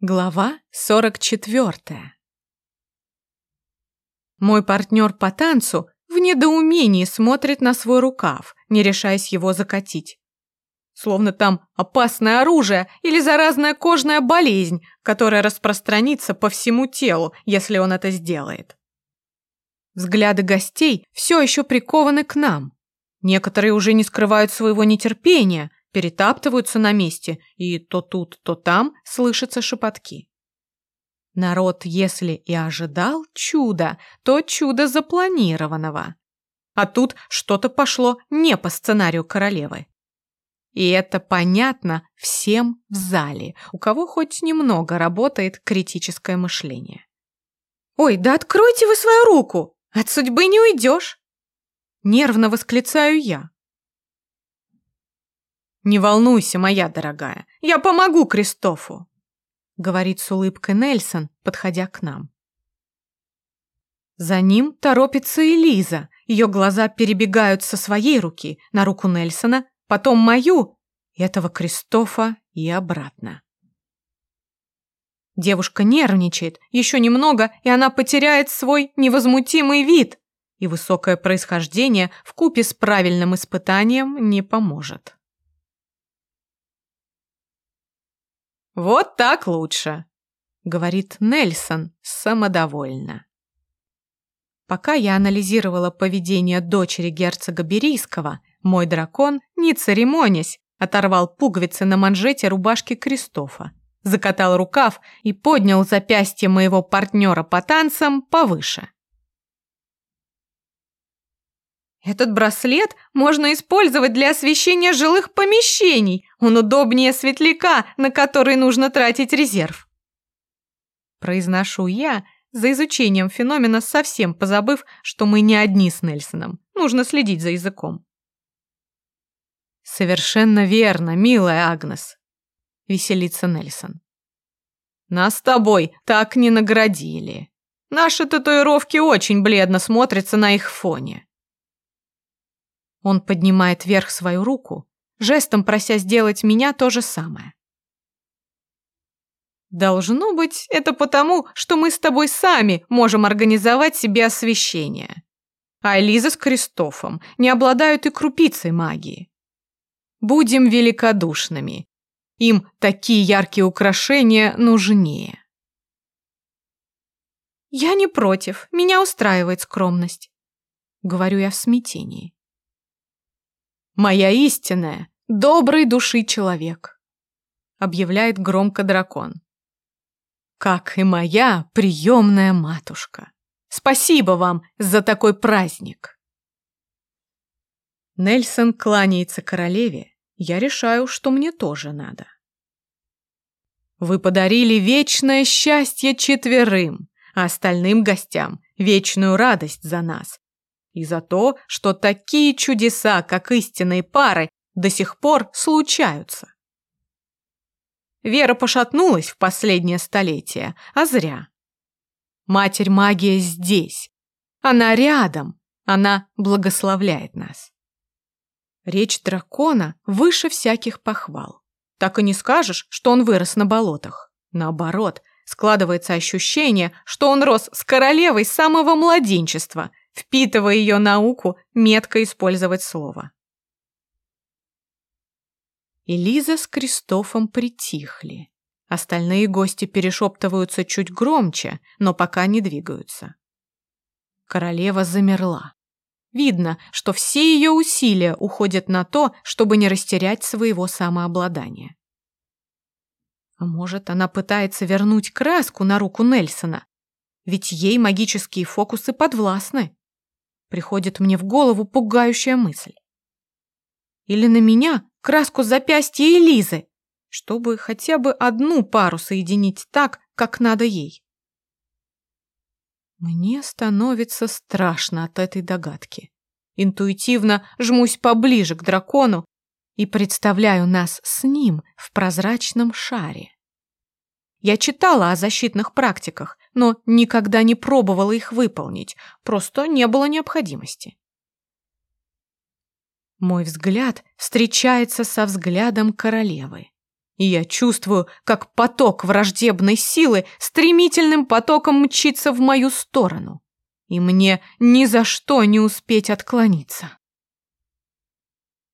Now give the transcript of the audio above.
Глава 44 Мой партнер по танцу в недоумении смотрит на свой рукав, не решаясь его закатить. Словно там опасное оружие или заразная кожная болезнь, которая распространится по всему телу, если он это сделает. Взгляды гостей все еще прикованы к нам. Некоторые уже не скрывают своего нетерпения – перетаптываются на месте, и то тут, то там слышатся шепотки. Народ, если и ожидал чуда, то чудо запланированного. А тут что-то пошло не по сценарию королевы. И это понятно всем в зале, у кого хоть немного работает критическое мышление. «Ой, да откройте вы свою руку! От судьбы не уйдешь!» Нервно восклицаю я. «Не волнуйся, моя дорогая, я помогу Кристофу», говорит с улыбкой Нельсон, подходя к нам. За ним торопится Элиза. Ее глаза перебегают со своей руки на руку Нельсона, потом мою, этого Кристофа и обратно. Девушка нервничает, еще немного, и она потеряет свой невозмутимый вид, и высокое происхождение в купе с правильным испытанием не поможет. «Вот так лучше», — говорит Нельсон самодовольно. Пока я анализировала поведение дочери герцога Берийского, мой дракон, не церемонясь, оторвал пуговицы на манжете рубашки Кристофа, закатал рукав и поднял запястье моего партнера по танцам повыше. Этот браслет можно использовать для освещения жилых помещений. Он удобнее светляка, на который нужно тратить резерв. Произношу я, за изучением феномена совсем позабыв, что мы не одни с Нельсоном. Нужно следить за языком. Совершенно верно, милая Агнес, веселится Нельсон. Нас с тобой так не наградили. Наши татуировки очень бледно смотрятся на их фоне. Он поднимает вверх свою руку, жестом прося сделать меня то же самое. Должно быть, это потому, что мы с тобой сами можем организовать себе освещение. А Элиза с Кристофом не обладают и крупицей магии. Будем великодушными. Им такие яркие украшения нужнее. Я не против, меня устраивает скромность. Говорю я в смятении моя истинная, доброй души человек», объявляет громко дракон. «Как и моя приемная матушка. Спасибо вам за такой праздник!» Нельсон кланяется королеве, я решаю, что мне тоже надо. Вы подарили вечное счастье четверым, а остальным гостям вечную радость за нас, и за то, что такие чудеса, как истинные пары, до сих пор случаются. Вера пошатнулась в последнее столетие, а зря. Матерь магия здесь. Она рядом. Она благословляет нас. Речь дракона выше всяких похвал. Так и не скажешь, что он вырос на болотах. Наоборот, складывается ощущение, что он рос с королевой самого младенчества впитывая ее науку, метко использовать слово. Элиза с Кристофом притихли. Остальные гости перешептываются чуть громче, но пока не двигаются. Королева замерла. Видно, что все ее усилия уходят на то, чтобы не растерять своего самообладания. А может, она пытается вернуть краску на руку Нельсона? Ведь ей магические фокусы подвластны приходит мне в голову пугающая мысль. Или на меня краску запястья Элизы, чтобы хотя бы одну пару соединить так, как надо ей. Мне становится страшно от этой догадки. Интуитивно жмусь поближе к дракону и представляю нас с ним в прозрачном шаре. Я читала о защитных практиках, но никогда не пробовала их выполнить, просто не было необходимости. Мой взгляд встречается со взглядом королевы. и я чувствую, как поток враждебной силы стремительным потоком мчится в мою сторону. И мне ни за что не успеть отклониться.